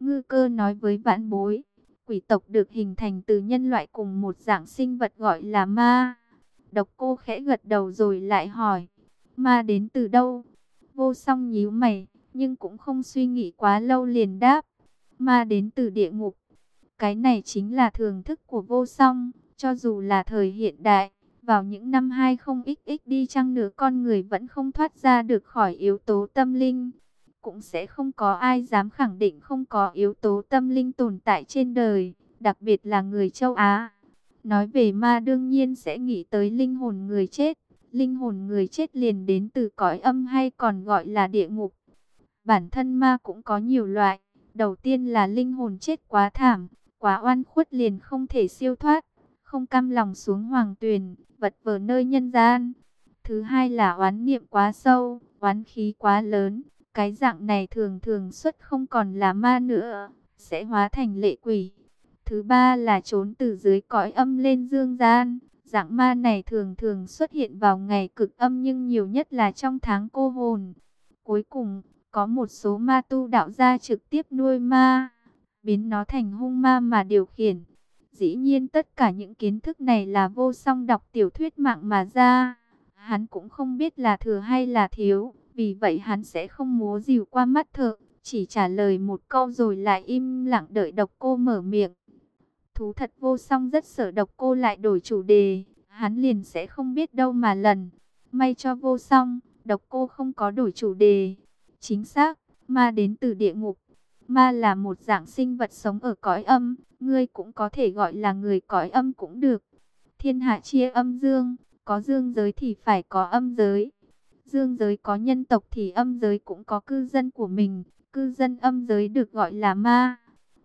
Ngư cơ nói với vãn bối, quỷ tộc được hình thành từ nhân loại cùng một dạng sinh vật gọi là ma. Độc cô khẽ gật đầu rồi lại hỏi, ma đến từ đâu? Vô song nhíu mày, nhưng cũng không suy nghĩ quá lâu liền đáp, ma đến từ địa ngục. Cái này chính là thường thức của vô song, cho dù là thời hiện đại, vào những năm 20XX đi chăng nữa con người vẫn không thoát ra được khỏi yếu tố tâm linh. Cũng sẽ không có ai dám khẳng định không có yếu tố tâm linh tồn tại trên đời, đặc biệt là người châu Á. Nói về ma đương nhiên sẽ nghĩ tới linh hồn người chết. Linh hồn người chết liền đến từ cõi âm hay còn gọi là địa ngục. Bản thân ma cũng có nhiều loại. Đầu tiên là linh hồn chết quá thảm, quá oan khuất liền không thể siêu thoát, không cam lòng xuống hoàng tuyền, vật vờ nơi nhân gian. Thứ hai là oán niệm quá sâu, oán khí quá lớn, cái dạng này thường thường xuất không còn là ma nữa, sẽ hóa thành lệ quỷ. Thứ ba là trốn từ dưới cõi âm lên dương gian. Dạng ma này thường thường xuất hiện vào ngày cực âm nhưng nhiều nhất là trong tháng cô hồn. Cuối cùng, có một số ma tu đạo gia trực tiếp nuôi ma, biến nó thành hung ma mà điều khiển. Dĩ nhiên tất cả những kiến thức này là vô song đọc tiểu thuyết mạng mà ra. Hắn cũng không biết là thừa hay là thiếu, vì vậy hắn sẽ không múa dìu qua mắt thợ, chỉ trả lời một câu rồi lại im lặng đợi độc cô mở miệng. Thú thật vô song rất sợ độc cô lại đổi chủ đề, hắn liền sẽ không biết đâu mà lần. May cho vô song, độc cô không có đổi chủ đề. Chính xác, ma đến từ địa ngục. Ma là một dạng sinh vật sống ở cõi âm, ngươi cũng có thể gọi là người cõi âm cũng được. Thiên hạ chia âm dương, có dương giới thì phải có âm giới. Dương giới có nhân tộc thì âm giới cũng có cư dân của mình, cư dân âm giới được gọi là ma.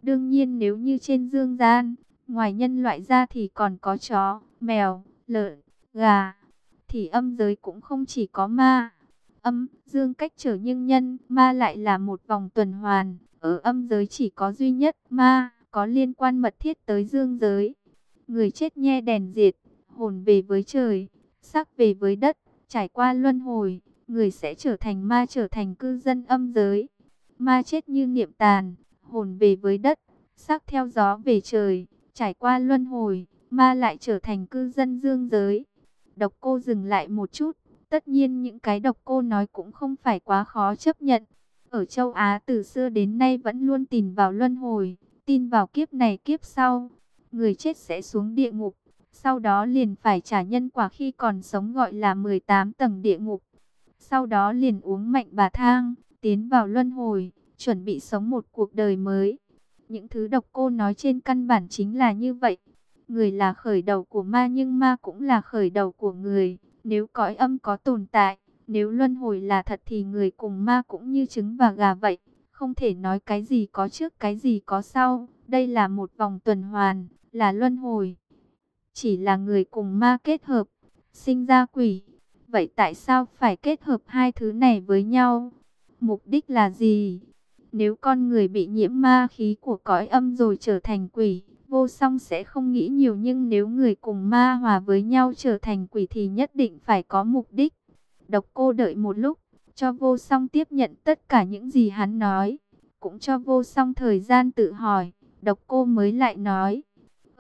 Đương nhiên nếu như trên dương gian, ngoài nhân loại ra thì còn có chó, mèo, lợn, gà, thì âm giới cũng không chỉ có ma. Âm, dương cách trở nhưng nhân, ma lại là một vòng tuần hoàn, ở âm giới chỉ có duy nhất ma, có liên quan mật thiết tới dương giới. Người chết nhe đèn diệt, hồn về với trời, xác về với đất, trải qua luân hồi, người sẽ trở thành ma trở thành cư dân âm giới. Ma chết như niệm tàn, hồn về với đất, xác theo gió về trời, trải qua luân hồi, ma lại trở thành cư dân dương giới. Độc cô dừng lại một chút, tất nhiên những cái độc cô nói cũng không phải quá khó chấp nhận. Ở châu Á từ xưa đến nay vẫn luôn tin vào luân hồi, tin vào kiếp này kiếp sau. Người chết sẽ xuống địa ngục, sau đó liền phải trả nhân quả khi còn sống gọi là 18 tầng địa ngục. Sau đó liền uống mạnh bà thang, tiến vào luân hồi, chuẩn bị sống một cuộc đời mới. Những thứ độc cô nói trên căn bản chính là như vậy. Người là khởi đầu của ma nhưng ma cũng là khởi đầu của người. Nếu cõi âm có tồn tại, nếu luân hồi là thật thì người cùng ma cũng như trứng và gà vậy. Không thể nói cái gì có trước cái gì có sau. Đây là một vòng tuần hoàn, là luân hồi. Chỉ là người cùng ma kết hợp, sinh ra quỷ. Vậy tại sao phải kết hợp hai thứ này với nhau? Mục đích là gì? Nếu con người bị nhiễm ma khí của cõi âm rồi trở thành quỷ, vô song sẽ không nghĩ nhiều nhưng nếu người cùng ma hòa với nhau trở thành quỷ thì nhất định phải có mục đích. Độc cô đợi một lúc, cho vô song tiếp nhận tất cả những gì hắn nói, cũng cho vô song thời gian tự hỏi, độc cô mới lại nói.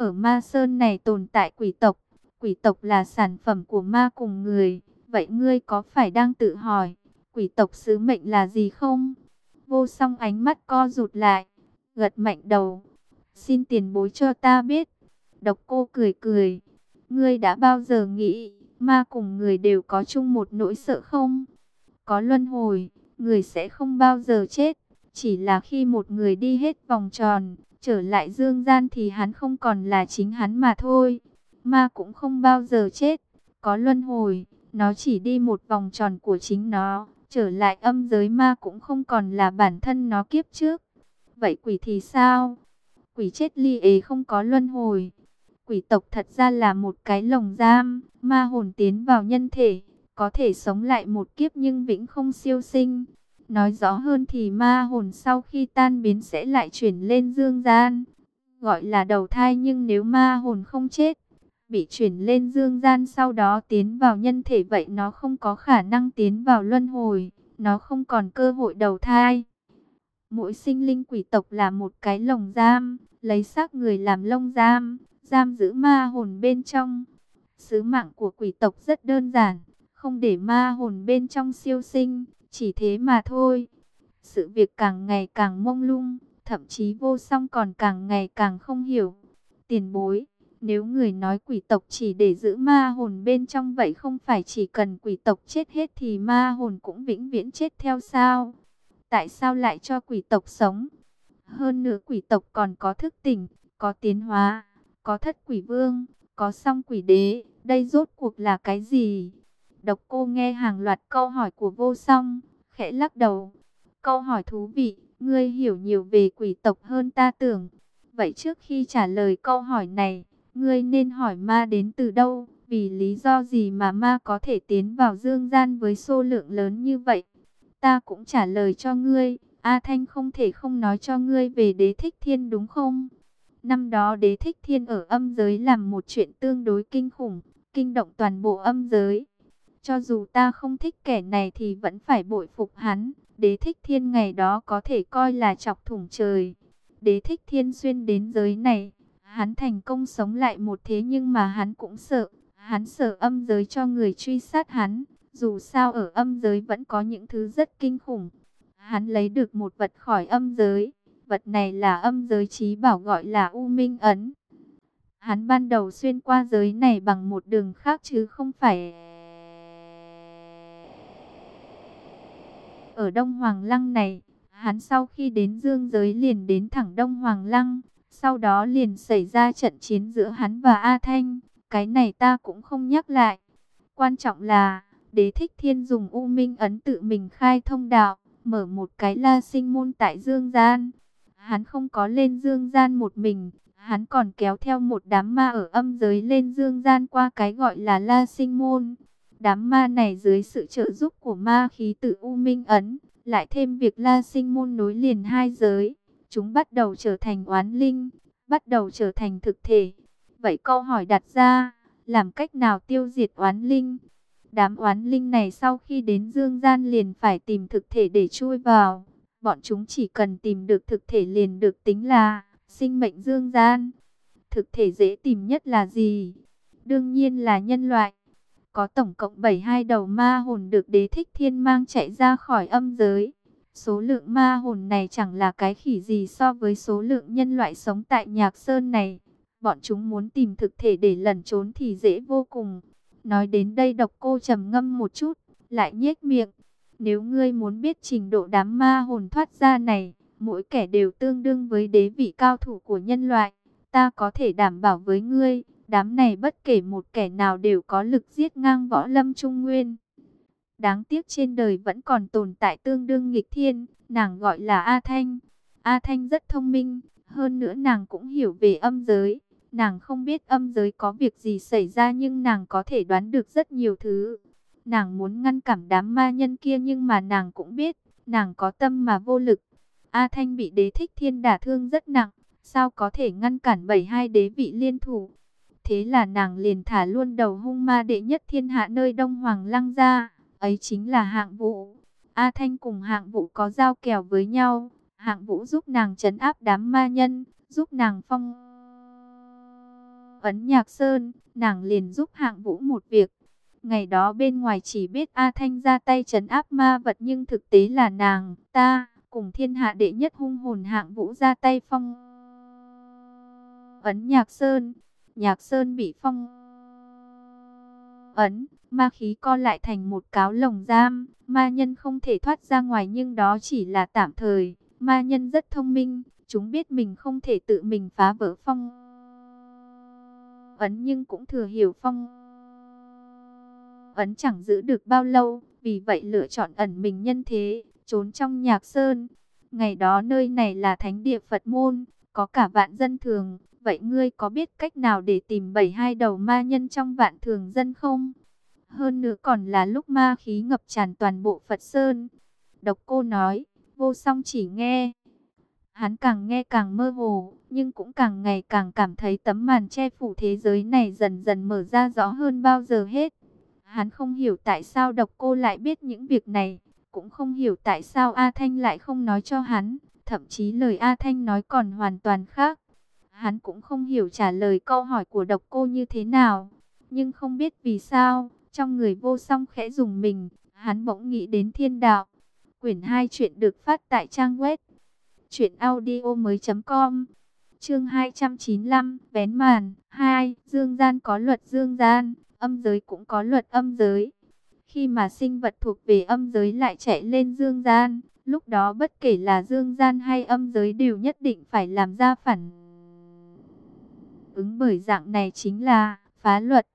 Ở ma sơn này tồn tại quỷ tộc, quỷ tộc là sản phẩm của ma cùng người, vậy ngươi có phải đang tự hỏi, quỷ tộc sứ mệnh là gì không? Vô song ánh mắt co rụt lại, gật mạnh đầu. Xin tiền bối cho ta biết. Độc cô cười cười. Ngươi đã bao giờ nghĩ, ma cùng người đều có chung một nỗi sợ không? Có luân hồi, người sẽ không bao giờ chết. Chỉ là khi một người đi hết vòng tròn, trở lại dương gian thì hắn không còn là chính hắn mà thôi. Ma cũng không bao giờ chết. Có luân hồi, nó chỉ đi một vòng tròn của chính nó trở lại âm giới ma cũng không còn là bản thân nó kiếp trước. Vậy quỷ thì sao? Quỷ chết ly ế không có luân hồi. Quỷ tộc thật ra là một cái lồng giam, ma hồn tiến vào nhân thể, có thể sống lại một kiếp nhưng vĩnh không siêu sinh. Nói rõ hơn thì ma hồn sau khi tan biến sẽ lại chuyển lên dương gian, gọi là đầu thai nhưng nếu ma hồn không chết, bị chuyển lên dương gian sau đó tiến vào nhân thể vậy nó không có khả năng tiến vào luân hồi, nó không còn cơ hội đầu thai. Mỗi sinh linh quỷ tộc là một cái lồng giam, lấy xác người làm lông giam, giam giữ ma hồn bên trong. Sứ mạng của quỷ tộc rất đơn giản, không để ma hồn bên trong siêu sinh, chỉ thế mà thôi. Sự việc càng ngày càng mông lung, thậm chí vô song còn càng ngày càng không hiểu. Tiền bối, nếu người nói quỷ tộc chỉ để giữ ma hồn bên trong vậy không phải chỉ cần quỷ tộc chết hết thì ma hồn cũng vĩnh viễn chết theo sao? Tại sao lại cho quỷ tộc sống? Hơn nữa quỷ tộc còn có thức tỉnh, có tiến hóa, có thất quỷ vương, có song quỷ đế. Đây rốt cuộc là cái gì? Độc cô nghe hàng loạt câu hỏi của vô song, khẽ lắc đầu. Câu hỏi thú vị, ngươi hiểu nhiều về quỷ tộc hơn ta tưởng. Vậy trước khi trả lời câu hỏi này, ngươi nên hỏi ma đến từ đâu? Vì lý do gì mà ma có thể tiến vào dương gian với số lượng lớn như vậy? Ta cũng trả lời cho ngươi, A Thanh không thể không nói cho ngươi về đế thích thiên đúng không? Năm đó đế thích thiên ở âm giới làm một chuyện tương đối kinh khủng, kinh động toàn bộ âm giới. Cho dù ta không thích kẻ này thì vẫn phải bội phục hắn. Đế thích thiên ngày đó có thể coi là chọc thủng trời. Đế thích thiên xuyên đến giới này. Hắn thành công sống lại một thế nhưng mà hắn cũng sợ. Hắn sợ âm giới cho người truy sát hắn. Dù sao ở âm giới vẫn có những thứ rất kinh khủng. Hắn lấy được một vật khỏi âm giới. Vật này là âm giới trí bảo gọi là U Minh Ấn. Hắn ban đầu xuyên qua giới này bằng một đường khác chứ không phải... Ở Đông Hoàng Lăng này, hắn sau khi đến dương giới liền đến thẳng Đông Hoàng Lăng. Sau đó liền xảy ra trận chiến giữa hắn và A Thanh. Cái này ta cũng không nhắc lại. Quan trọng là, đế thích thiên dùng U Minh Ấn tự mình khai thông đạo, mở một cái la sinh môn tại Dương Gian. Hắn không có lên Dương Gian một mình, hắn còn kéo theo một đám ma ở âm giới lên Dương Gian qua cái gọi là la sinh môn. Đám ma này dưới sự trợ giúp của ma khí tự U Minh Ấn, lại thêm việc la sinh môn nối liền hai giới, chúng bắt đầu trở thành oán linh, bắt đầu trở thành thực thể. Vậy câu hỏi đặt ra, làm cách nào tiêu diệt oán linh? Đám oán linh này sau khi đến dương gian liền phải tìm thực thể để chui vào. Bọn chúng chỉ cần tìm được thực thể liền được tính là sinh mệnh dương gian. Thực thể dễ tìm nhất là gì? Đương nhiên là nhân loại. Có tổng cộng 72 đầu ma hồn được đế thích thiên mang chạy ra khỏi âm giới. Số lượng ma hồn này chẳng là cái khỉ gì so với số lượng nhân loại sống tại nhạc sơn này. Bọn chúng muốn tìm thực thể để lẩn trốn thì dễ vô cùng. Nói đến đây độc cô trầm ngâm một chút, lại nhếch miệng. Nếu ngươi muốn biết trình độ đám ma hồn thoát ra này, mỗi kẻ đều tương đương với đế vị cao thủ của nhân loại. Ta có thể đảm bảo với ngươi, đám này bất kể một kẻ nào đều có lực giết ngang võ lâm trung nguyên. Đáng tiếc trên đời vẫn còn tồn tại tương đương nghịch thiên, nàng gọi là A Thanh. A Thanh rất thông minh, hơn nữa nàng cũng hiểu về âm giới. Nàng không biết âm giới có việc gì xảy ra nhưng nàng có thể đoán được rất nhiều thứ. Nàng muốn ngăn cản đám ma nhân kia nhưng mà nàng cũng biết, nàng có tâm mà vô lực. A Thanh bị đế thích thiên đả thương rất nặng, sao có thể ngăn cản bảy hai đế vị liên thủ. Thế là nàng liền thả luôn đầu hung ma đệ nhất thiên hạ nơi Đông Hoàng Lăng ra, ấy chính là hạng vũ. A Thanh cùng hạng vũ có giao kèo với nhau, hạng vũ giúp nàng trấn áp đám ma nhân, giúp nàng phong ấn nhạc sơn, nàng liền giúp hạng vũ một việc. Ngày đó bên ngoài chỉ biết A Thanh ra tay trấn áp ma vật nhưng thực tế là nàng, ta, cùng thiên hạ đệ nhất hung hồn hạng vũ ra tay phong ấn nhạc sơn. Nhạc sơn bị phong ấn, ma khí co lại thành một cáo lồng giam, ma nhân không thể thoát ra ngoài nhưng đó chỉ là tạm thời. Ma nhân rất thông minh, chúng biết mình không thể tự mình phá vỡ phong ấn nhưng cũng thừa hiểu phong ấn chẳng giữ được bao lâu, vì vậy lựa chọn ẩn mình nhân thế, trốn trong nhạc sơn. Ngày đó nơi này là thánh địa Phật môn, có cả vạn dân thường, vậy ngươi có biết cách nào để tìm bảy hai đầu ma nhân trong vạn thường dân không? Hơn nữa còn là lúc ma khí ngập tràn toàn bộ Phật Sơn. Độc cô nói, vô song chỉ nghe. Hắn càng nghe càng mơ hồ, nhưng cũng càng ngày càng cảm thấy tấm màn che phủ thế giới này dần dần mở ra rõ hơn bao giờ hết. Hắn không hiểu tại sao độc cô lại biết những việc này, cũng không hiểu tại sao A Thanh lại không nói cho hắn. Thậm chí lời A Thanh nói còn hoàn toàn khác. Hắn cũng không hiểu trả lời câu hỏi của độc cô như thế nào. Nhưng không biết vì sao, trong người vô song khẽ dùng mình, hắn bỗng nghĩ đến thiên đạo. Quyển 2 chuyện được phát tại trang web truyệnaudiomoi.com. Chương 295, vén màn 2, dương gian có luật dương gian, âm giới cũng có luật âm giới. Khi mà sinh vật thuộc về âm giới lại chạy lên dương gian, lúc đó bất kể là dương gian hay âm giới đều nhất định phải làm ra phản ứng bởi dạng này chính là phá luật.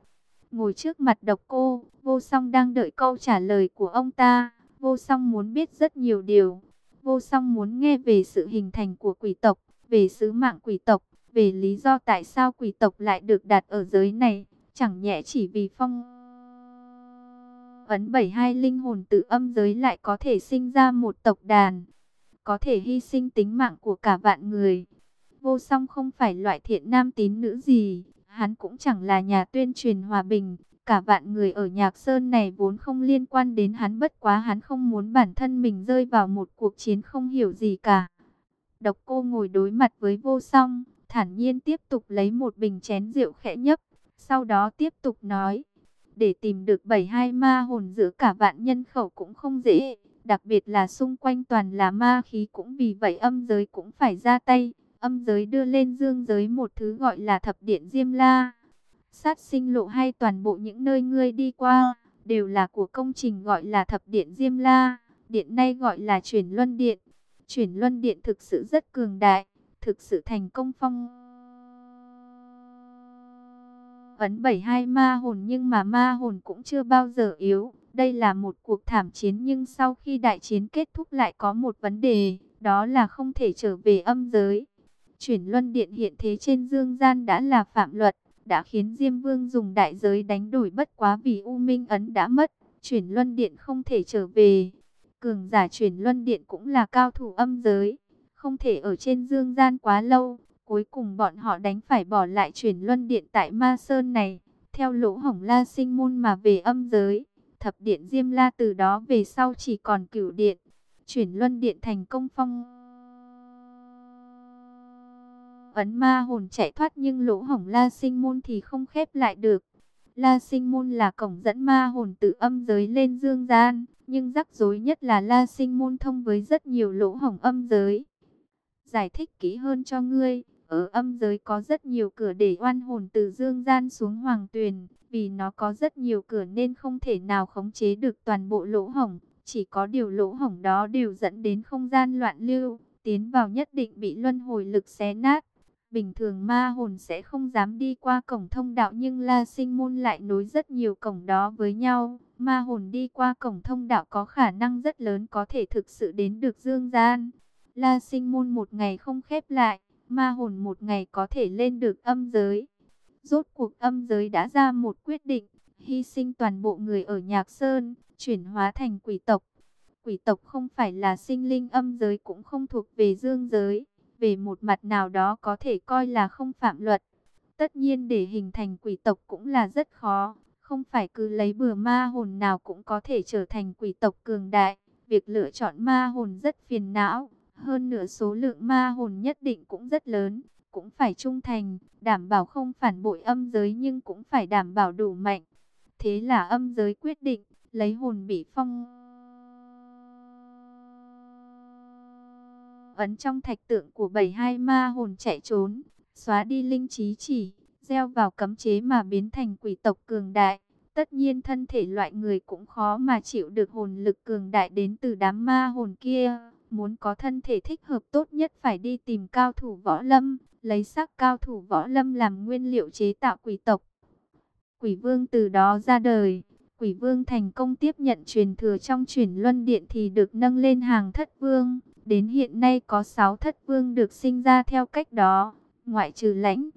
Ngồi trước mặt độc cô, vô song đang đợi câu trả lời của ông ta. Vô song muốn biết rất nhiều điều. Vô song muốn nghe về sự hình thành của quỷ tộc, về sứ mạng quỷ tộc, về lý do tại sao quỷ tộc lại được đặt ở giới này. Chẳng nhẹ chỉ vì phong ấn 72 linh hồn tự âm giới lại có thể sinh ra một tộc đàn. Có thể hy sinh tính mạng của cả vạn người. Vô song không phải loại thiện nam tín nữ gì, hắn cũng chẳng là nhà tuyên truyền hòa bình. Cả vạn người ở Nhạc Sơn này vốn không liên quan đến hắn bất quá hắn không muốn bản thân mình rơi vào một cuộc chiến không hiểu gì cả. Độc cô ngồi đối mặt với vô song, thản nhiên tiếp tục lấy một bình chén rượu khẽ nhấp. Sau đó tiếp tục nói, để tìm được 72 ma hồn giữa cả vạn nhân khẩu cũng không dễ. Đặc biệt là xung quanh toàn là ma khí cũng vì vậy âm giới cũng phải ra tay. Âm giới đưa lên dương giới một thứ gọi là thập điện Diêm La. Sát sinh lộ hay toàn bộ những nơi ngươi đi qua, đều là của công trình gọi là thập điện Diêm La. Điện nay gọi là chuyển luân điện. Chuyển luân điện thực sự rất cường đại, thực sự thành công phong ấn 72 ma hồn nhưng mà ma hồn cũng chưa bao giờ yếu. Đây là một cuộc thảm chiến nhưng sau khi đại chiến kết thúc lại có một vấn đề, đó là không thể trở về âm giới. Chuyển luân điện hiện thế trên dương gian đã là phạm luật, đã khiến Diêm Vương dùng đại giới đánh đổi bất quá vì U Minh Ấn đã mất, chuyển luân điện không thể trở về. Cường giả chuyển luân điện cũng là cao thủ âm giới, không thể ở trên dương gian quá lâu. Cuối cùng bọn họ đánh phải bỏ lại chuyển luân điện tại Ma Sơn này, theo lỗ hổng la sinh môn mà về âm giới. Thập điện Diêm La từ đó về sau chỉ còn cửu điện, chuyển luân điện thành công phong. Ấn ma hồn chạy thoát nhưng lỗ hổng la sinh môn thì không khép lại được. La sinh môn là cổng dẫn ma hồn từ âm giới lên dương gian, nhưng rắc rối nhất là la sinh môn thông với rất nhiều lỗ hổng âm giới. Giải thích kỹ hơn cho ngươi. Ở âm giới có rất nhiều cửa để oan hồn từ dương gian xuống hoàng tuyền, vì nó có rất nhiều cửa nên không thể nào khống chế được toàn bộ lỗ hổng, chỉ có điều lỗ hổng đó đều dẫn đến không gian loạn lưu, tiến vào nhất định bị luân hồi lực xé nát. Bình thường ma hồn sẽ không dám đi qua cổng thông đạo nhưng La Sinh Môn lại nối rất nhiều cổng đó với nhau. Ma hồn đi qua cổng thông đạo có khả năng rất lớn có thể thực sự đến được dương gian. La Sinh Môn một ngày không khép lại, ma hồn một ngày có thể lên được âm giới. Rốt cuộc âm giới đã ra một quyết định, hy sinh toàn bộ người ở Nhạc Sơn, chuyển hóa thành quỷ tộc. Quỷ tộc không phải là sinh linh âm giới cũng không thuộc về dương giới, về một mặt nào đó có thể coi là không phạm luật. Tất nhiên để hình thành quỷ tộc cũng là rất khó, không phải cứ lấy bừa ma hồn nào cũng có thể trở thành quỷ tộc cường đại. Việc lựa chọn ma hồn rất phiền não, hơn nửa số lượng ma hồn nhất định cũng rất lớn, cũng phải trung thành, đảm bảo không phản bội âm giới nhưng cũng phải đảm bảo đủ mạnh. Thế là âm giới quyết định, lấy hồn bị phong ấn trong thạch tượng của 72 ma hồn chạy trốn, xóa đi linh trí chỉ, gieo vào cấm chế mà biến thành quỷ tộc cường đại. Tất nhiên thân thể loại người cũng khó mà chịu được hồn lực cường đại đến từ đám ma hồn kia. Muốn có thân thể thích hợp tốt nhất phải đi tìm cao thủ võ lâm, lấy sắc cao thủ võ lâm làm nguyên liệu chế tạo quỷ tộc. Quỷ vương từ đó ra đời, quỷ vương thành công tiếp nhận truyền thừa trong truyền luân điện thì được nâng lên hàng thất vương. Đến hiện nay có 6 thất vương được sinh ra theo cách đó, ngoại trừ lãnh.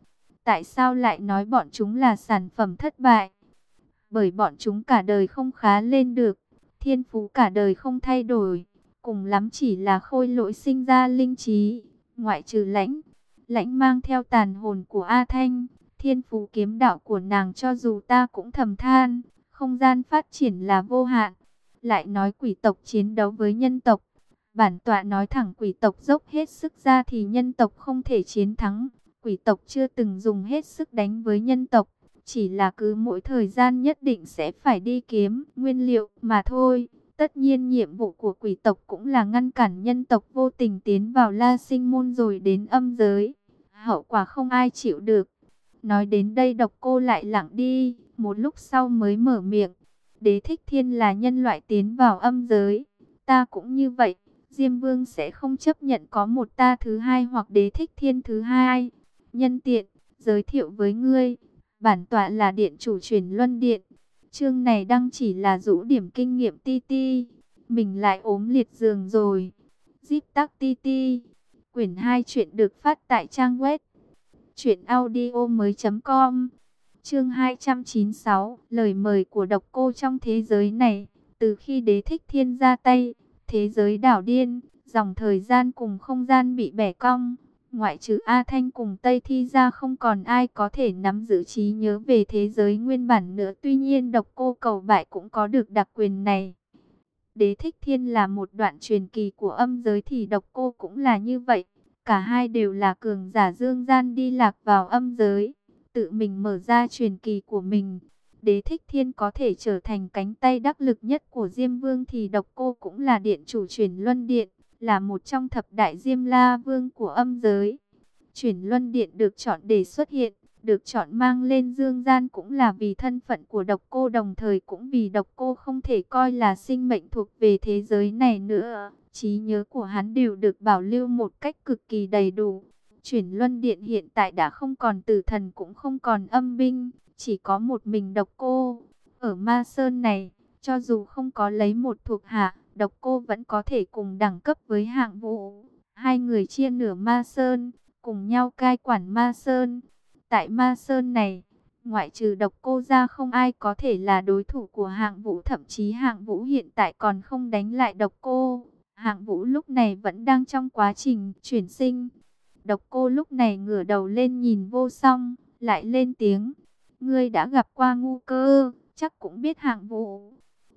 Tại sao lại nói bọn chúng là sản phẩm thất bại? Bởi bọn chúng cả đời không khá lên được, thiên phú cả đời không thay đổi cùng lắm chỉ là khôi lỗi sinh ra linh trí, ngoại trừ lãnh. Lãnh mang theo tàn hồn của A Thanh, thiên phú kiếm đạo của nàng cho dù ta cũng thầm than, không gian phát triển là vô hạn. Lại nói quỷ tộc chiến đấu với nhân tộc, Bản tọa nói thẳng quỷ tộc dốc hết sức ra thì nhân tộc không thể chiến thắng. Quỷ tộc chưa từng dùng hết sức đánh với nhân tộc. Chỉ là cứ mỗi thời gian nhất định sẽ phải đi kiếm nguyên liệu mà thôi. Tất nhiên nhiệm vụ của quỷ tộc cũng là ngăn cản nhân tộc vô tình tiến vào la sinh môn rồi đến âm giới. Hậu quả không ai chịu được. Nói đến đây độc cô lại lặng đi, một lúc sau mới mở miệng. Đế thích thiên là nhân loại tiến vào âm giới. Ta cũng như vậy, Diêm Vương sẽ không chấp nhận có một ta thứ hai hoặc đế thích thiên thứ hai. Nhân tiện, giới thiệu với ngươi, bản tọa là điện chủ truyền luân điện. Chương này đăng chỉ là rũ điểm kinh nghiệm ti ti. Mình lại ốm liệt giường rồi. Zip tắc ti ti. Quyển 2 chuyện được phát tại trang web. Chuyện audio mới com. Chương 296. Lời mời của độc cô trong thế giới này. Từ khi đế thích thiên ra tay, thế giới đảo điên, dòng thời gian cùng không gian bị bẻ cong. Ngoại trừ A Thanh cùng Tây Thi ra không còn ai có thể nắm giữ trí nhớ về thế giới nguyên bản nữa. Tuy nhiên độc cô cầu bại cũng có được đặc quyền này. Đế Thích Thiên là một đoạn truyền kỳ của âm giới thì độc cô cũng là như vậy. Cả hai đều là cường giả dương gian đi lạc vào âm giới. Tự mình mở ra truyền kỳ của mình. Đế Thích Thiên có thể trở thành cánh tay đắc lực nhất của Diêm Vương thì độc cô cũng là điện chủ truyền luân điện là một trong thập đại Diêm La Vương của âm giới. Chuyển Luân Điện được chọn để xuất hiện, được chọn mang lên dương gian cũng là vì thân phận của độc cô đồng thời cũng vì độc cô không thể coi là sinh mệnh thuộc về thế giới này nữa. trí nhớ của hắn đều được bảo lưu một cách cực kỳ đầy đủ. Chuyển Luân Điện hiện tại đã không còn tử thần cũng không còn âm binh, chỉ có một mình độc cô. Ở Ma Sơn này, cho dù không có lấy một thuộc hạ, độc cô vẫn có thể cùng đẳng cấp với hạng vũ. Hai người chia nửa ma sơn, cùng nhau cai quản ma sơn. Tại ma sơn này, ngoại trừ độc cô ra không ai có thể là đối thủ của hạng vũ. Thậm chí hạng vũ hiện tại còn không đánh lại độc cô. Hạng vũ lúc này vẫn đang trong quá trình chuyển sinh. Độc cô lúc này ngửa đầu lên nhìn vô song, lại lên tiếng. Ngươi đã gặp qua ngu cơ, chắc cũng biết hạng vũ.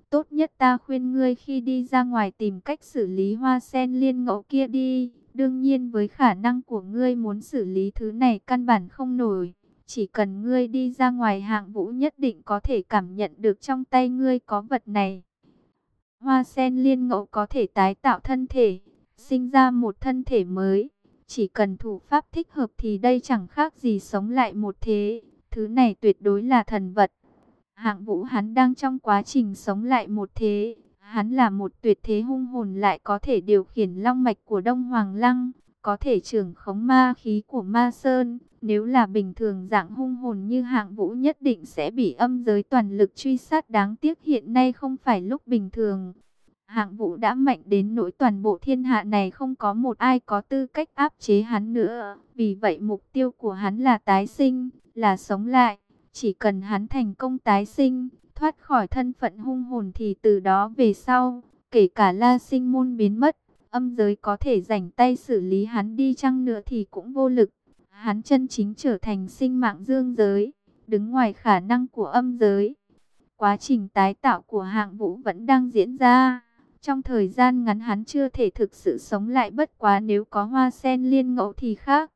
Tốt nhất ta khuyên ngươi khi đi ra ngoài tìm cách xử lý hoa sen liên ngẫu kia đi. Đương nhiên với khả năng của ngươi muốn xử lý thứ này căn bản không nổi. Chỉ cần ngươi đi ra ngoài hạng vũ nhất định có thể cảm nhận được trong tay ngươi có vật này. Hoa sen liên ngẫu có thể tái tạo thân thể, sinh ra một thân thể mới. Chỉ cần thủ pháp thích hợp thì đây chẳng khác gì sống lại một thế. Thứ này tuyệt đối là thần vật. Hạng vũ hắn đang trong quá trình sống lại một thế. Hắn là một tuyệt thế hung hồn lại có thể điều khiển long mạch của Đông Hoàng Lăng. Có thể trưởng khống ma khí của ma sơn. Nếu là bình thường dạng hung hồn như hạng vũ nhất định sẽ bị âm giới toàn lực truy sát đáng tiếc hiện nay không phải lúc bình thường. Hạng vũ đã mạnh đến nỗi toàn bộ thiên hạ này không có một ai có tư cách áp chế hắn nữa. Vì vậy mục tiêu của hắn là tái sinh, là sống lại. Chỉ cần hắn thành công tái sinh, thoát khỏi thân phận hung hồn thì từ đó về sau, kể cả la sinh môn biến mất, âm giới có thể rảnh tay xử lý hắn đi chăng nữa thì cũng vô lực. Hắn chân chính trở thành sinh mạng dương giới, đứng ngoài khả năng của âm giới. Quá trình tái tạo của hạng vũ vẫn đang diễn ra. Trong thời gian ngắn hắn chưa thể thực sự sống lại bất quá nếu có hoa sen liên ngẫu thì khác.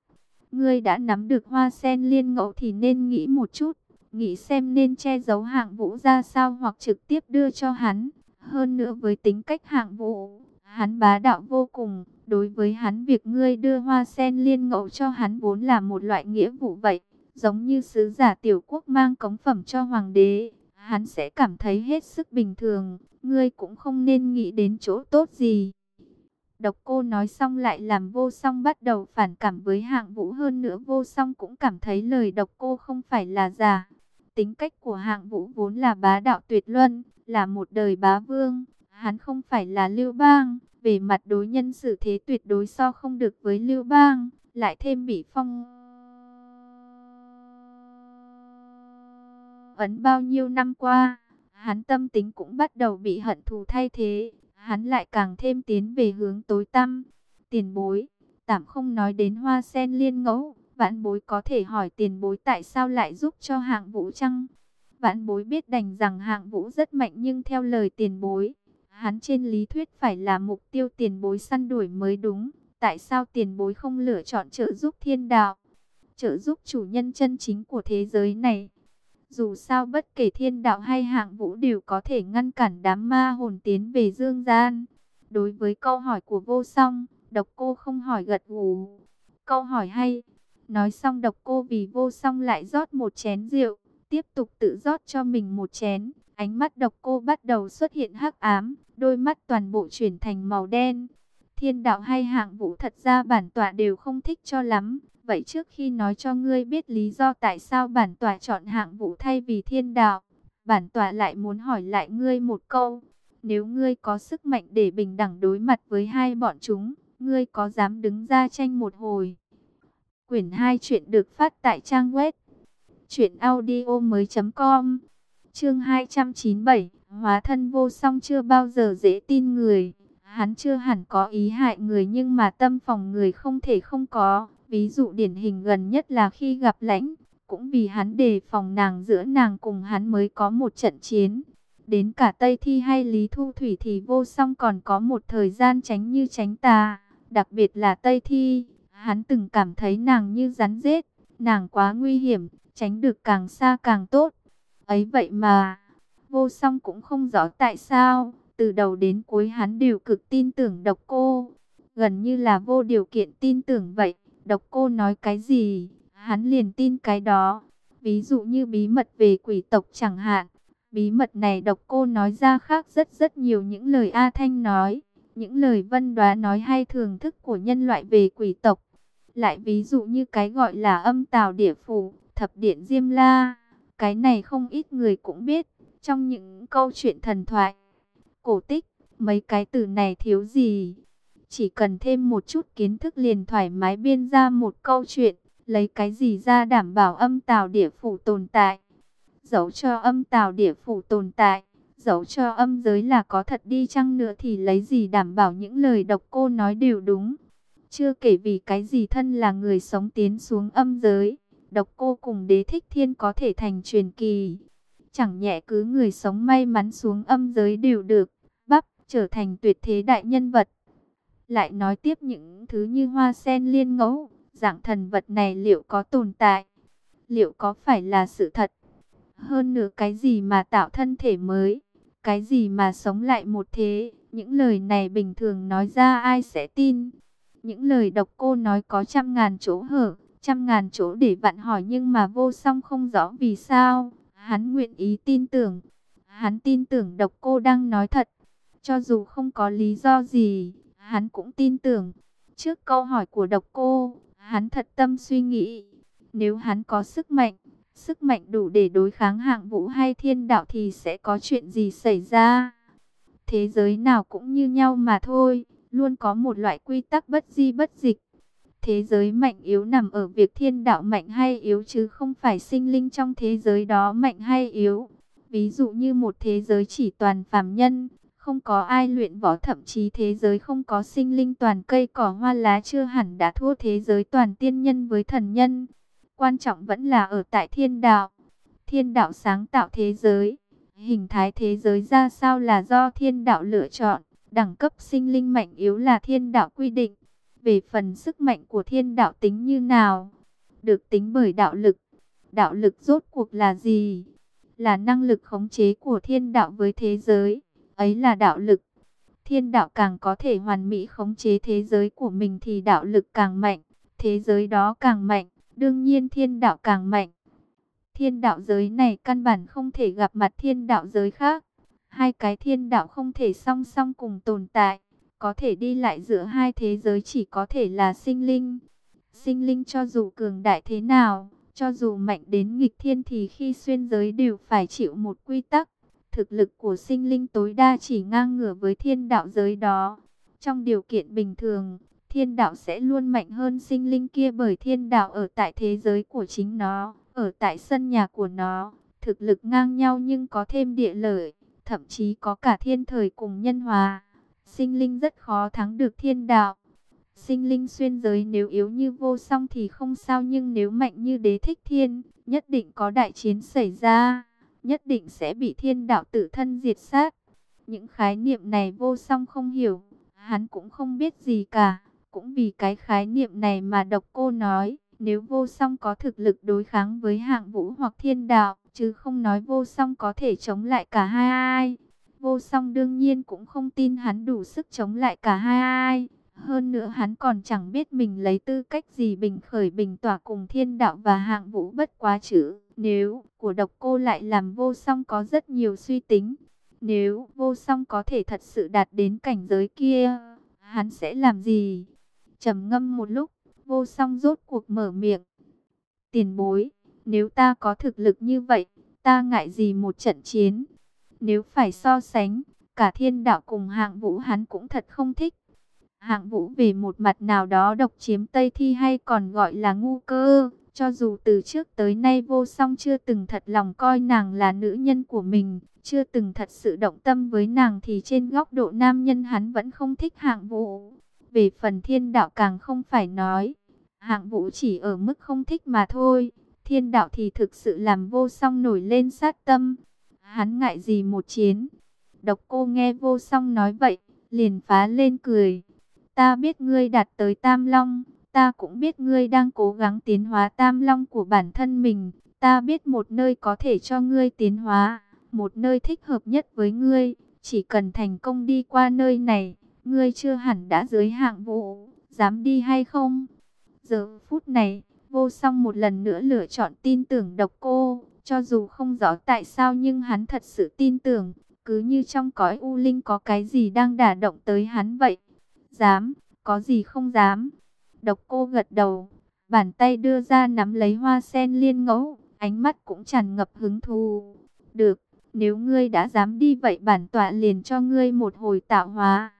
Ngươi đã nắm được hoa sen liên ngẫu thì nên nghĩ một chút nghĩ xem nên che giấu hạng vũ ra sao hoặc trực tiếp đưa cho hắn. Hơn nữa với tính cách hạng vũ, hắn bá đạo vô cùng. Đối với hắn việc ngươi đưa hoa sen liên ngẫu cho hắn vốn là một loại nghĩa vụ vậy. Giống như sứ giả tiểu quốc mang cống phẩm cho hoàng đế, hắn sẽ cảm thấy hết sức bình thường. Ngươi cũng không nên nghĩ đến chỗ tốt gì. Độc cô nói xong lại làm vô song bắt đầu phản cảm với hạng vũ hơn nữa vô song cũng cảm thấy lời độc cô không phải là giả. Tính cách của hạng vũ vốn là bá đạo tuyệt luân, là một đời bá vương. Hắn không phải là lưu bang, về mặt đối nhân xử thế tuyệt đối so không được với lưu bang, lại thêm bị phong... Ấn bao nhiêu năm qua, hắn tâm tính cũng bắt đầu bị hận thù thay thế, hắn lại càng thêm tiến về hướng tối tăm. Tiền bối, tạm không nói đến hoa sen liên ngẫu, Vãn bối có thể hỏi tiền bối tại sao lại giúp cho hạng vũ chăng? Vãn bối biết đành rằng hạng vũ rất mạnh nhưng theo lời tiền bối, Hắn trên lý thuyết phải là mục tiêu tiền bối săn đuổi mới đúng. Tại sao tiền bối không lựa chọn trợ giúp thiên đạo? Trợ giúp chủ nhân chân chính của thế giới này. Dù sao bất kể thiên đạo hay hạng vũ đều có thể ngăn cản đám ma hồn tiến về dương gian. Đối với câu hỏi của vô song, độc cô không hỏi gật gù. Câu hỏi hay. Nói xong độc cô vì vô song lại rót một chén rượu. Tiếp tục tự rót cho mình một chén. Ánh mắt độc cô bắt đầu xuất hiện hắc ám. Đôi mắt toàn bộ chuyển thành màu đen. Thiên đạo hay hạng vũ thật ra bản tọa đều không thích cho lắm. Vậy trước khi nói cho ngươi biết lý do tại sao bản tọa chọn hạng vũ thay vì thiên đạo, bản tọa lại muốn hỏi lại ngươi một câu. Nếu ngươi có sức mạnh để bình đẳng đối mặt với hai bọn chúng, ngươi có dám đứng ra tranh một hồi? Quyển 2 chuyện được phát tại trang web truyệnaudiomoi.com. Chương 297, hóa thân vô song chưa bao giờ dễ tin người. Hắn chưa hẳn có ý hại người nhưng mà tâm phòng người không thể không có. Ví dụ điển hình gần nhất là khi gặp lãnh, cũng vì hắn đề phòng nàng giữa nàng cùng hắn mới có một trận chiến. Đến cả Tây Thi hay Lý Thu Thủy thì vô song còn có một thời gian tránh như tránh tà. Đặc biệt là Tây Thi, hắn từng cảm thấy nàng như rắn rết, nàng quá nguy hiểm, tránh được càng xa càng tốt. Ấy vậy mà, vô song cũng không rõ tại sao, từ đầu đến cuối hắn đều cực tin tưởng độc cô. Gần như là vô điều kiện tin tưởng vậy. Độc cô nói cái gì, hắn liền tin cái đó. Ví dụ như bí mật về quỷ tộc chẳng hạn. Bí mật này độc cô nói ra khác rất rất nhiều những lời A Thanh nói. Những lời vân đoá nói hay thường thức của nhân loại về quỷ tộc. Lại ví dụ như cái gọi là âm tào địa phủ, thập điện Diêm La. Cái này không ít người cũng biết. Trong những câu chuyện thần thoại, cổ tích, mấy cái từ này thiếu gì chỉ cần thêm một chút kiến thức liền thoải mái biên ra một câu chuyện, lấy cái gì ra đảm bảo âm tào địa phủ tồn tại. Giấu cho âm tào địa phủ tồn tại, giấu cho âm giới là có thật đi chăng nữa thì lấy gì đảm bảo những lời độc cô nói đều đúng. Chưa kể vì cái gì thân là người sống tiến xuống âm giới, độc cô cùng đế thích thiên có thể thành truyền kỳ. Chẳng nhẹ cứ người sống may mắn xuống âm giới đều được, trở thành tuyệt thế đại nhân vật. Lại nói tiếp những thứ như hoa sen liên ngẫu, dạng thần vật này liệu có tồn tại? Liệu có phải là sự thật? Hơn nữa cái gì mà tạo thân thể mới? Cái gì mà sống lại một thế? Những lời này bình thường nói ra ai sẽ tin? Những lời độc cô nói có trăm ngàn chỗ hở, trăm ngàn chỗ để vặn hỏi nhưng mà vô song không rõ vì sao. Hắn nguyện ý tin tưởng. Hắn tin tưởng độc cô đang nói thật. Cho dù không có lý do gì, Hắn cũng tin tưởng. Trước câu hỏi của độc cô, hắn thật tâm suy nghĩ. Nếu hắn có sức mạnh, sức mạnh đủ để đối kháng hạng vũ hay thiên đạo thì sẽ có chuyện gì xảy ra? Thế giới nào cũng như nhau mà thôi, luôn có một loại quy tắc bất di bất dịch. Thế giới mạnh yếu nằm ở việc thiên đạo mạnh hay yếu chứ không phải sinh linh trong thế giới đó mạnh hay yếu. Ví dụ như một thế giới chỉ toàn phàm nhân, không có ai luyện võ, thậm chí thế giới không có sinh linh, toàn cây cỏ hoa lá chưa hẳn đã thua thế giới toàn tiên nhân với thần nhân. Quan trọng vẫn là ở tại thiên đạo. Thiên đạo sáng tạo thế giới. Hình thái thế giới ra sao là do thiên đạo lựa chọn. Đẳng cấp sinh linh mạnh yếu là thiên đạo quy định. Về phần sức mạnh của thiên đạo tính như nào? Được tính bởi đạo lực. Đạo lực rốt cuộc là gì? Là năng lực khống chế của thiên đạo với thế giới ấy là đạo lực. Thiên đạo càng có thể hoàn mỹ khống chế thế giới của mình thì đạo lực càng mạnh, thế giới đó càng mạnh, đương nhiên thiên đạo càng mạnh. Thiên đạo giới này căn bản không thể gặp mặt thiên đạo giới khác. Hai cái thiên đạo không thể song song cùng tồn tại, có thể đi lại giữa hai thế giới chỉ có thể là sinh linh. Sinh linh cho dù cường đại thế nào, cho dù mạnh đến nghịch thiên thì khi xuyên giới đều phải chịu một quy tắc thực lực của sinh linh tối đa chỉ ngang ngửa với thiên đạo giới đó. Trong điều kiện bình thường, thiên đạo sẽ luôn mạnh hơn sinh linh kia bởi thiên đạo ở tại thế giới của chính nó, ở tại sân nhà của nó, thực lực ngang nhau nhưng có thêm địa lợi, thậm chí có cả thiên thời cùng nhân hòa. Sinh linh rất khó thắng được thiên đạo. Sinh linh xuyên giới nếu yếu như vô song thì không sao nhưng nếu mạnh như đế thích thiên, nhất định có đại chiến xảy ra nhất định sẽ bị thiên đạo tự thân diệt sát. Những khái niệm này vô song không hiểu, hắn cũng không biết gì cả. Cũng vì cái khái niệm này mà độc cô nói, nếu vô song có thực lực đối kháng với hạng vũ hoặc thiên đạo, chứ không nói vô song có thể chống lại cả hai ai. Vô song đương nhiên cũng không tin hắn đủ sức chống lại cả hai ai. Hơn nữa hắn còn chẳng biết mình lấy tư cách gì bình khởi bình tỏa cùng thiên đạo và hạng vũ bất quá chữ. Nếu của độc cô lại làm vô song có rất nhiều suy tính. Nếu vô song có thể thật sự đạt đến cảnh giới kia, hắn sẽ làm gì? trầm ngâm một lúc, vô song rốt cuộc mở miệng. Tiền bối, nếu ta có thực lực như vậy, ta ngại gì một trận chiến? Nếu phải so sánh, cả thiên đạo cùng hạng vũ hắn cũng thật không thích. Hạng vũ về một mặt nào đó độc chiếm Tây Thi hay còn gọi là ngu cơ. Cho dù từ trước tới nay vô song chưa từng thật lòng coi nàng là nữ nhân của mình, chưa từng thật sự động tâm với nàng thì trên góc độ nam nhân hắn vẫn không thích hạng vũ. Về phần thiên đạo càng không phải nói, hạng vũ chỉ ở mức không thích mà thôi. Thiên đạo thì thực sự làm vô song nổi lên sát tâm. Hắn ngại gì một chiến. Độc cô nghe vô song nói vậy, liền phá lên cười. Ta biết ngươi đạt tới Tam Long, ta cũng biết ngươi đang cố gắng tiến hóa Tam Long của bản thân mình. Ta biết một nơi có thể cho ngươi tiến hóa, một nơi thích hợp nhất với ngươi. Chỉ cần thành công đi qua nơi này, ngươi chưa hẳn đã dưới hạng vụ, dám đi hay không? Giờ phút này, vô song một lần nữa lựa chọn tin tưởng độc cô, cho dù không rõ tại sao nhưng hắn thật sự tin tưởng, cứ như trong cõi u linh có cái gì đang đả động tới hắn vậy. Dám, có gì không dám. Độc cô gật đầu, bàn tay đưa ra nắm lấy hoa sen liên ngẫu, ánh mắt cũng tràn ngập hứng thú. Được, nếu ngươi đã dám đi vậy bản tọa liền cho ngươi một hồi tạo hóa.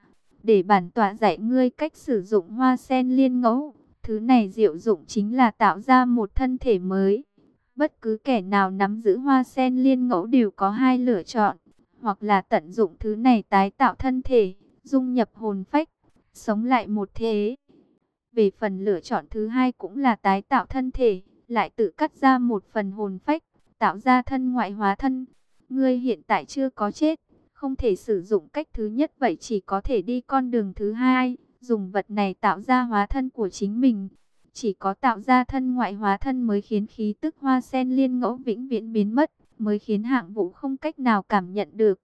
Để bản tọa dạy ngươi cách sử dụng hoa sen liên ngẫu. Thứ này diệu dụng chính là tạo ra một thân thể mới. Bất cứ kẻ nào nắm giữ hoa sen liên ngẫu đều có hai lựa chọn. Hoặc là tận dụng thứ này tái tạo thân thể, dung nhập hồn phách, sống lại một thế. Về phần lựa chọn thứ hai cũng là tái tạo thân thể, lại tự cắt ra một phần hồn phách, tạo ra thân ngoại hóa thân. Ngươi hiện tại chưa có chết, không thể sử dụng cách thứ nhất vậy chỉ có thể đi con đường thứ hai, dùng vật này tạo ra hóa thân của chính mình. Chỉ có tạo ra thân ngoại hóa thân mới khiến khí tức hoa sen liên ngẫu vĩnh viễn biến mất, mới khiến hạng vũ không cách nào cảm nhận được.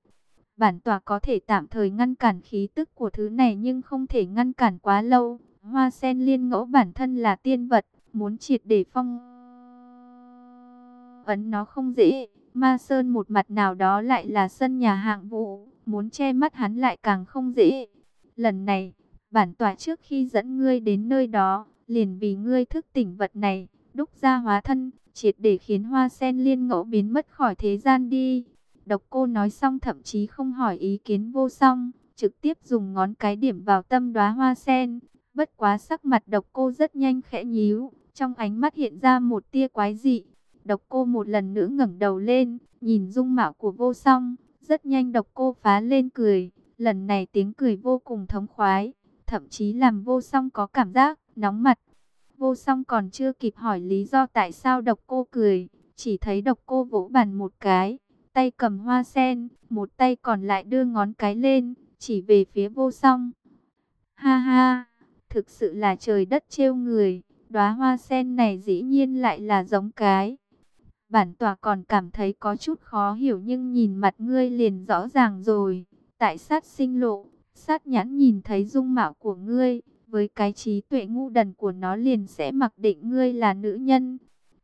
Bản tòa có thể tạm thời ngăn cản khí tức của thứ này nhưng không thể ngăn cản quá lâu. Hoa sen liên ngẫu bản thân là tiên vật, muốn triệt để phong ấn nó không dễ. Ma Sơn một mặt nào đó lại là sân nhà hạng vũ, muốn che mắt hắn lại càng không dễ. Lần này, bản tòa trước khi dẫn ngươi đến nơi đó, liền vì ngươi thức tỉnh vật này, đúc ra hóa thân, triệt để khiến hoa sen liên ngẫu biến mất khỏi thế gian đi. Độc cô nói xong thậm chí không hỏi ý kiến vô song, trực tiếp dùng ngón cái điểm vào tâm đóa hoa sen. Bất quá sắc mặt độc cô rất nhanh khẽ nhíu, trong ánh mắt hiện ra một tia quái dị. Độc cô một lần nữa ngẩng đầu lên, nhìn dung mạo của vô song, rất nhanh độc cô phá lên cười. Lần này tiếng cười vô cùng thống khoái, thậm chí làm vô song có cảm giác nóng mặt. Vô song còn chưa kịp hỏi lý do tại sao độc cô cười, chỉ thấy độc cô vỗ bàn một cái, tay cầm hoa sen, một tay còn lại đưa ngón cái lên, chỉ về phía vô song. Ha ha, thực sự là trời đất trêu người, đóa hoa sen này dĩ nhiên lại là giống cái. Bản tòa còn cảm thấy có chút khó hiểu nhưng nhìn mặt ngươi liền rõ ràng rồi. Tại sát sinh lộ, sát nhãn nhìn thấy dung mạo của ngươi, với cái trí tuệ ngu đần của nó liền sẽ mặc định ngươi là nữ nhân.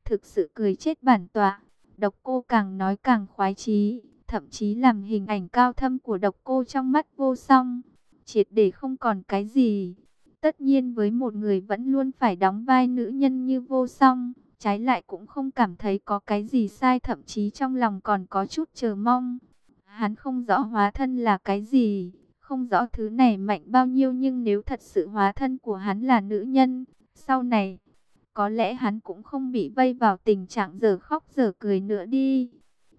Thực sự cười chết bản tòa. Độc cô càng nói càng khoái trí, thậm chí làm hình ảnh cao thâm của độc cô trong mắt vô song. Triệt để không còn cái gì. Tất nhiên với một người vẫn luôn phải đóng vai nữ nhân như vô song, trái lại cũng không cảm thấy có cái gì sai thậm chí trong lòng còn có chút chờ mong. Hắn không rõ hóa thân là cái gì, không rõ thứ này mạnh bao nhiêu nhưng nếu thật sự hóa thân của hắn là nữ nhân, sau này, có lẽ hắn cũng không bị vây vào tình trạng giờ khóc giờ cười nữa đi.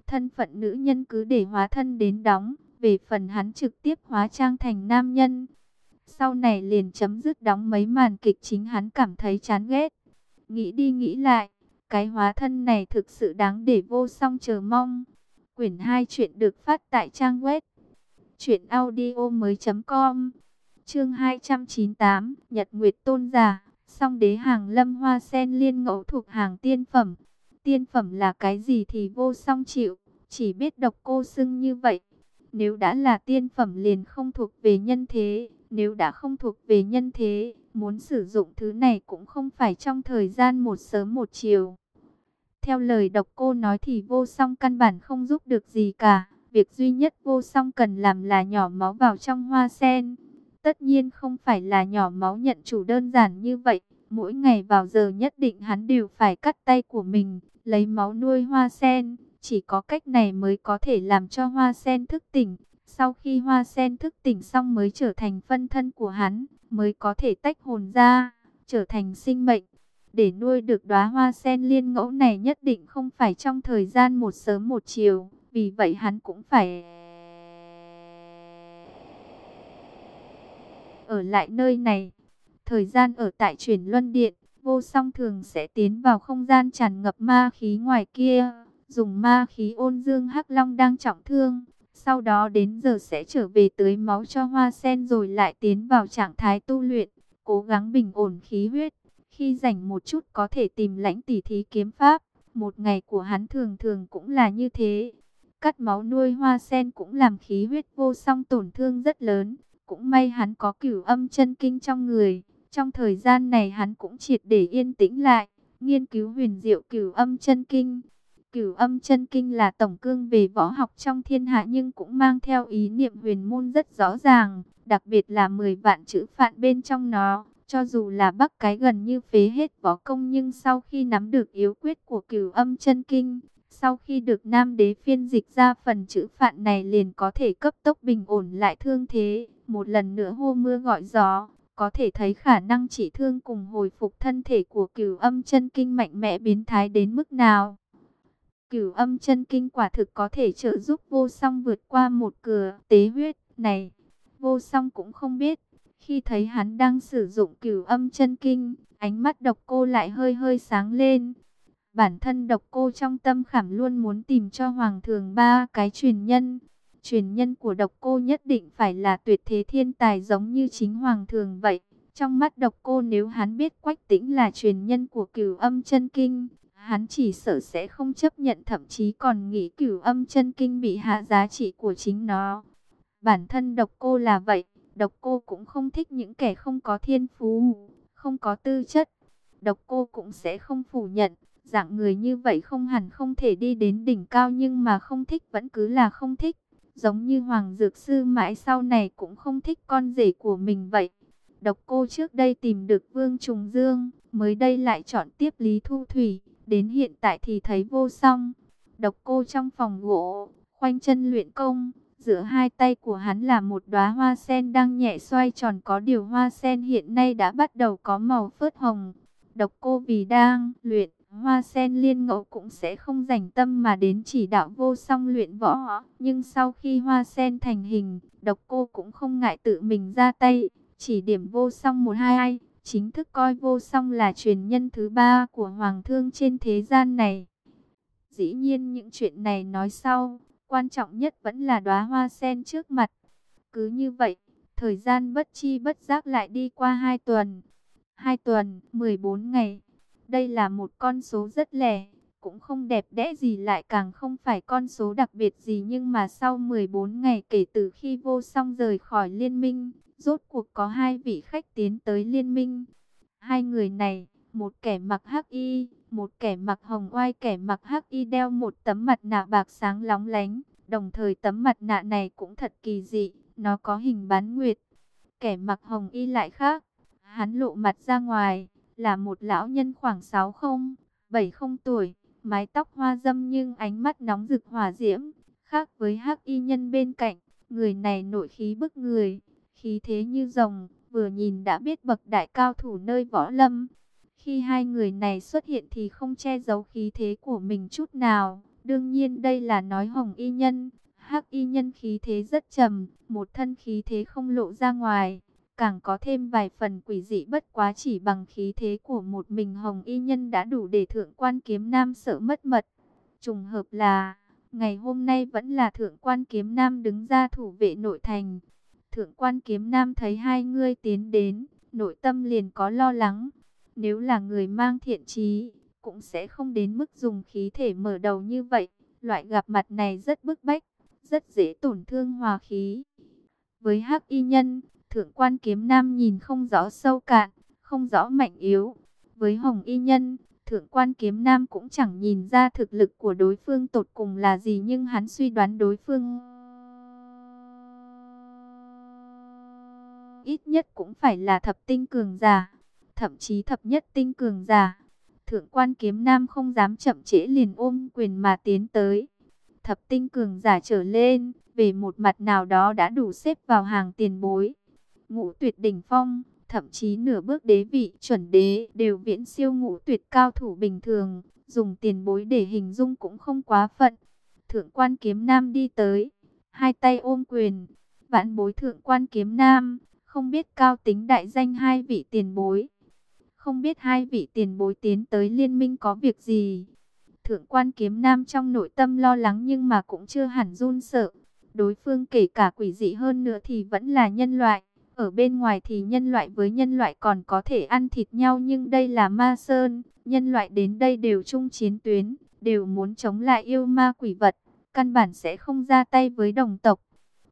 Thân phận nữ nhân cứ để hóa thân đến đóng, về phần hắn trực tiếp hóa trang thành nam nhân. Sau này liền chấm dứt đóng mấy màn kịch chính hắn cảm thấy chán ghét. Nghĩ đi nghĩ lại, cái hóa thân này thực sự đáng để vô song chờ mong. Quyển 2 chuyện được phát tại trang web Chuyện audio mới com Chương 298 Nhật Nguyệt Tôn Giả Song đế hàng lâm hoa sen liên ngẫu thuộc hàng tiên phẩm Tiên phẩm là cái gì thì vô song chịu Chỉ biết độc cô xưng như vậy Nếu đã là tiên phẩm liền không thuộc về nhân thế nếu đã không thuộc về nhân thế Muốn sử dụng thứ này cũng không phải trong thời gian một sớm một chiều Theo lời độc cô nói thì vô song căn bản không giúp được gì cả Việc duy nhất vô song cần làm là nhỏ máu vào trong hoa sen. Tất nhiên không phải là nhỏ máu nhận chủ đơn giản như vậy. Mỗi ngày vào giờ nhất định hắn đều phải cắt tay của mình, lấy máu nuôi hoa sen. Chỉ có cách này mới có thể làm cho hoa sen thức tỉnh. Sau khi hoa sen thức tỉnh xong mới trở thành phân thân của hắn, mới có thể tách hồn ra, trở thành sinh mệnh. Để nuôi được đóa hoa sen liên ngẫu này nhất định không phải trong thời gian một sớm một chiều vì vậy hắn cũng phải ở lại nơi này. Thời gian ở tại truyền luân điện, vô song thường sẽ tiến vào không gian tràn ngập ma khí ngoài kia. Dùng ma khí ôn dương hắc long đang trọng thương. Sau đó đến giờ sẽ trở về tưới máu cho hoa sen rồi lại tiến vào trạng thái tu luyện. Cố gắng bình ổn khí huyết. Khi rảnh một chút có thể tìm lãnh tỷ thí kiếm pháp. Một ngày của hắn thường thường cũng là như thế. Cắt máu nuôi hoa sen cũng làm khí huyết vô song tổn thương rất lớn. Cũng may hắn có cửu âm chân kinh trong người. Trong thời gian này hắn cũng triệt để yên tĩnh lại, nghiên cứu huyền diệu cửu âm chân kinh. Cửu âm chân kinh là tổng cương về võ học trong thiên hạ nhưng cũng mang theo ý niệm huyền môn rất rõ ràng, đặc biệt là 10 vạn chữ phạn bên trong nó. Cho dù là bắc cái gần như phế hết võ công nhưng sau khi nắm được yếu quyết của cửu âm chân kinh, sau khi được Nam Đế phiên dịch ra phần chữ phạn này liền có thể cấp tốc bình ổn lại thương thế, một lần nữa hô mưa gọi gió, có thể thấy khả năng trị thương cùng hồi phục thân thể của cửu âm chân kinh mạnh mẽ biến thái đến mức nào. Cửu âm chân kinh quả thực có thể trợ giúp vô song vượt qua một cửa tế huyết này. Vô song cũng không biết, khi thấy hắn đang sử dụng cửu âm chân kinh, ánh mắt độc cô lại hơi hơi sáng lên. Bản thân độc cô trong tâm khảm luôn muốn tìm cho Hoàng thường ba cái truyền nhân. Truyền nhân của độc cô nhất định phải là tuyệt thế thiên tài giống như chính Hoàng thường vậy. Trong mắt độc cô nếu hắn biết Quách Tĩnh là truyền nhân của cửu âm chân kinh, hắn chỉ sợ sẽ không chấp nhận thậm chí còn nghĩ cửu âm chân kinh bị hạ giá trị của chính nó. Bản thân độc cô là vậy, độc cô cũng không thích những kẻ không có thiên phú, không có tư chất. Độc cô cũng sẽ không phủ nhận, Dạng người như vậy không hẳn không thể đi đến đỉnh cao nhưng mà không thích vẫn cứ là không thích. Giống như Hoàng Dược Sư mãi sau này cũng không thích con rể của mình vậy. Độc cô trước đây tìm được Vương Trùng Dương, mới đây lại chọn tiếp Lý Thu Thủy, đến hiện tại thì thấy vô song. Độc cô trong phòng gỗ, khoanh chân luyện công, giữa hai tay của hắn là một đóa hoa sen đang nhẹ xoay tròn có điều hoa sen hiện nay đã bắt đầu có màu phớt hồng. Độc cô vì đang luyện Hoa sen liên ngẫu cũng sẽ không dành tâm mà đến chỉ đạo vô song luyện võ. Nhưng sau khi hoa sen thành hình, độc cô cũng không ngại tự mình ra tay, chỉ điểm vô song một hai ai. Chính thức coi vô song là truyền nhân thứ ba của Hoàng thương trên thế gian này. Dĩ nhiên những chuyện này nói sau, quan trọng nhất vẫn là đóa hoa sen trước mặt. Cứ như vậy, thời gian bất chi bất giác lại đi qua hai tuần. Hai tuần, 14 ngày. Đây là một con số rất lẻ, cũng không đẹp đẽ gì lại càng không phải con số đặc biệt gì nhưng mà sau 14 ngày kể từ khi vô song rời khỏi liên minh, rốt cuộc có hai vị khách tiến tới liên minh. Hai người này, một kẻ mặc hắc y, một kẻ mặc hồng oai kẻ mặc hắc y đeo một tấm mặt nạ bạc sáng lóng lánh, đồng thời tấm mặt nạ này cũng thật kỳ dị, nó có hình bán nguyệt. Kẻ mặc hồng y lại khác, hắn lộ mặt ra ngoài, là một lão nhân khoảng 60, 70 tuổi, mái tóc hoa dâm nhưng ánh mắt nóng rực hỏa diễm, khác với hắc y nhân bên cạnh, người này nội khí bức người, khí thế như rồng, vừa nhìn đã biết bậc đại cao thủ nơi võ lâm. Khi hai người này xuất hiện thì không che giấu khí thế của mình chút nào, đương nhiên đây là nói hồng y nhân, hắc y nhân khí thế rất trầm, một thân khí thế không lộ ra ngoài càng có thêm vài phần quỷ dị bất quá chỉ bằng khí thế của một mình hồng y nhân đã đủ để thượng quan kiếm nam sợ mất mật. Trùng hợp là, Ngày hôm nay vẫn là thượng quan kiếm nam đứng ra thủ vệ nội thành. Thượng quan kiếm nam thấy hai người tiến đến, nội tâm liền có lo lắng. Nếu là người mang thiện trí, cũng sẽ không đến mức dùng khí thể mở đầu như vậy. Loại gặp mặt này rất bức bách, rất dễ tổn thương hòa khí. Với hắc y nhân, thượng quan kiếm nam nhìn không rõ sâu cạn, không rõ mạnh yếu. Với hồng y nhân, thượng quan kiếm nam cũng chẳng nhìn ra thực lực của đối phương tột cùng là gì nhưng hắn suy đoán đối phương ít nhất cũng phải là thập tinh cường giả, thậm chí thập nhất tinh cường giả. Thượng quan kiếm nam không dám chậm trễ liền ôm quyền mà tiến tới. Thập tinh cường giả trở lên, về một mặt nào đó đã đủ xếp vào hàng tiền bối. Ngũ tuyệt đỉnh phong, thậm chí nửa bước đế vị chuẩn đế đều viễn siêu ngũ tuyệt cao thủ bình thường, dùng tiền bối để hình dung cũng không quá phận. Thượng quan kiếm nam đi tới, hai tay ôm quyền, vãn bối thượng quan kiếm nam, không biết cao tính đại danh hai vị tiền bối. Không biết hai vị tiền bối tiến tới liên minh có việc gì. Thượng quan kiếm nam trong nội tâm lo lắng nhưng mà cũng chưa hẳn run sợ. Đối phương kể cả quỷ dị hơn nữa thì vẫn là nhân loại. Ở bên ngoài thì nhân loại với nhân loại còn có thể ăn thịt nhau nhưng đây là ma sơn. Nhân loại đến đây đều chung chiến tuyến, đều muốn chống lại yêu ma quỷ vật. Căn bản sẽ không ra tay với đồng tộc.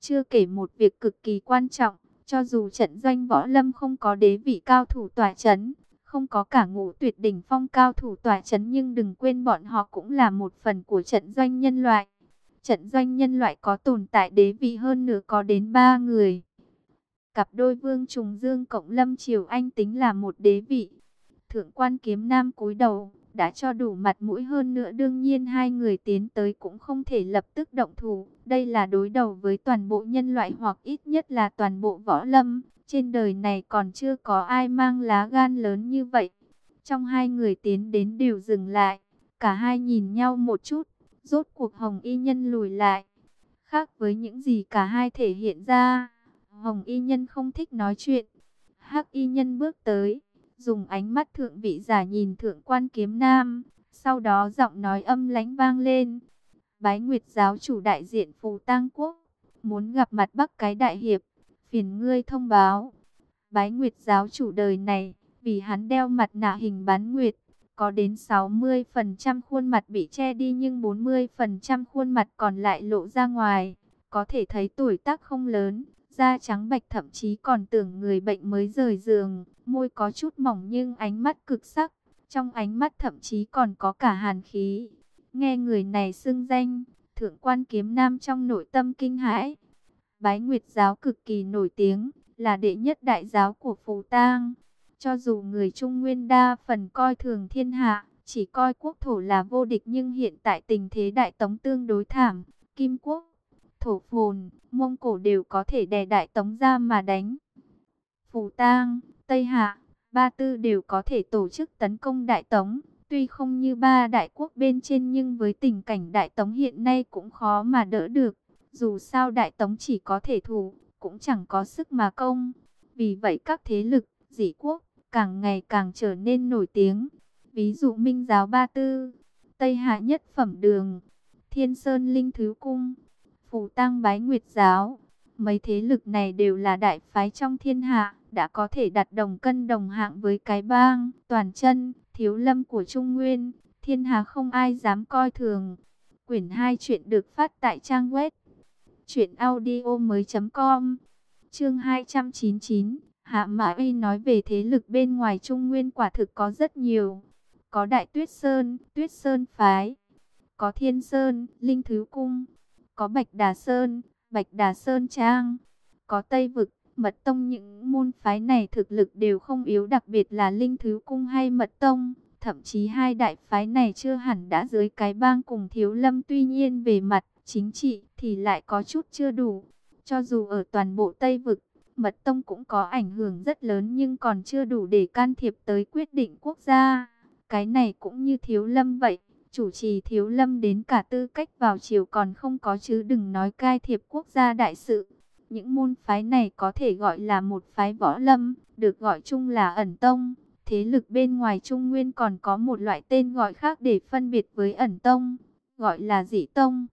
Chưa kể một việc cực kỳ quan trọng, cho dù trận doanh võ lâm không có đế vị cao thủ tòa chấn, không có cả ngũ tuyệt đỉnh phong cao thủ tòa chấn nhưng đừng quên bọn họ cũng là một phần của trận doanh nhân loại. Trận doanh nhân loại có tồn tại đế vị hơn nữa có đến ba người. Cặp đôi vương trùng dương cộng lâm triều anh tính là một đế vị. Thượng quan kiếm nam cúi đầu, đã cho đủ mặt mũi hơn nữa đương nhiên hai người tiến tới cũng không thể lập tức động thủ. Đây là đối đầu với toàn bộ nhân loại hoặc ít nhất là toàn bộ võ lâm. Trên đời này còn chưa có ai mang lá gan lớn như vậy. Trong hai người tiến đến đều dừng lại. Cả hai nhìn nhau một chút. Rốt cuộc Hồng Y Nhân lùi lại. Khác với những gì cả hai thể hiện ra. Hồng Y Nhân không thích nói chuyện. Hắc Y Nhân bước tới. Dùng ánh mắt thượng vị giả nhìn thượng quan kiếm nam. Sau đó giọng nói âm lãnh vang lên. Bái Nguyệt giáo chủ đại diện Phù tang Quốc. Muốn gặp mặt Bắc cái đại hiệp phiền ngươi thông báo. Bái Nguyệt giáo chủ đời này, vì hắn đeo mặt nạ hình bán nguyệt, có đến 60% khuôn mặt bị che đi nhưng 40% khuôn mặt còn lại lộ ra ngoài. Có thể thấy tuổi tác không lớn, da trắng bạch thậm chí còn tưởng người bệnh mới rời giường, môi có chút mỏng nhưng ánh mắt cực sắc, trong ánh mắt thậm chí còn có cả hàn khí. Nghe người này xưng danh, thượng quan kiếm nam trong nội tâm kinh hãi. Bái Nguyệt giáo cực kỳ nổi tiếng, là đệ nhất đại giáo của Phù Tang. Cho dù người Trung Nguyên đa phần coi thường thiên hạ, chỉ coi quốc thổ là vô địch nhưng hiện tại tình thế đại tống tương đối thảm, Kim Quốc, Thổ Phồn, Mông Cổ đều có thể đè đại tống ra mà đánh. Phù Tang, Tây Hạ, Ba Tư đều có thể tổ chức tấn công đại tống. Tuy không như ba đại quốc bên trên nhưng với tình cảnh đại tống hiện nay cũng khó mà đỡ được. Dù sao Đại Tống chỉ có thể thủ, cũng chẳng có sức mà công. Vì vậy các thế lực, dĩ quốc, càng ngày càng trở nên nổi tiếng. Ví dụ Minh Giáo Ba Tư, Tây Hạ Nhất Phẩm Đường, Thiên Sơn Linh Thứ Cung, Phù Tăng Bái Nguyệt Giáo. Mấy thế lực này đều là đại phái trong thiên hạ, đã có thể đặt đồng cân đồng hạng với cái bang, toàn chân, thiếu lâm của Trung Nguyên. Thiên hạ không ai dám coi thường. Quyển 2 chuyện được phát tại trang web chuyểnaudio.com Chương 299 Hạ Mã Uy nói về thế lực bên ngoài Trung Nguyên quả thực có rất nhiều Có Đại Tuyết Sơn, Tuyết Sơn Phái Có Thiên Sơn, Linh Thứ Cung có Bạch Đà Sơn, Bạch Đà Sơn Trang Có Tây Vực, Mật Tông. Những môn phái này thực lực đều không yếu đặc biệt là Linh Thứ Cung hay Mật Tông. Thậm chí hai đại phái này chưa hẳn đã dưới cái bang cùng thiếu lâm. Tuy nhiên về mặt chính trị thì lại có chút chưa đủ. Cho dù ở toàn bộ Tây Vực, Mật Tông cũng có ảnh hưởng rất lớn nhưng còn chưa đủ để can thiệp tới quyết định quốc gia. Cái này cũng như thiếu lâm vậy, chủ trì thiếu lâm đến cả tư cách vào chiều còn không có chứ đừng nói cai thiệp quốc gia đại sự. Những môn phái này có thể gọi là một phái võ lâm, được gọi chung là ẩn tông. Thế lực bên ngoài Trung Nguyên còn có một loại tên gọi khác để phân biệt với ẩn tông, gọi là dị tông.